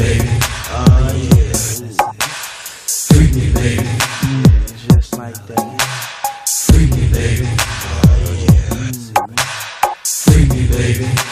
baby. Oh yeah. Freak me, baby. Just like that. Freak me, baby. Oh yeah. Freak me, baby.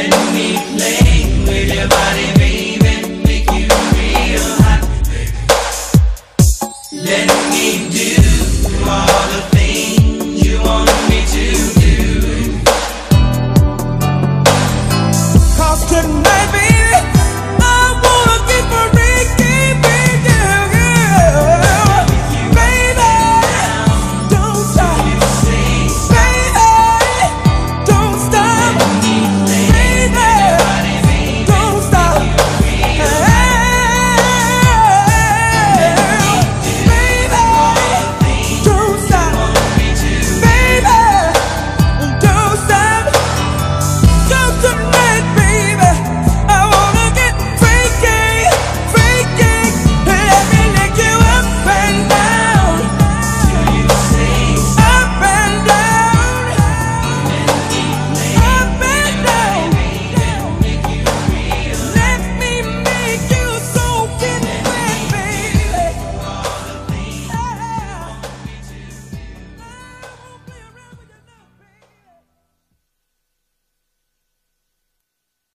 Let me with your body.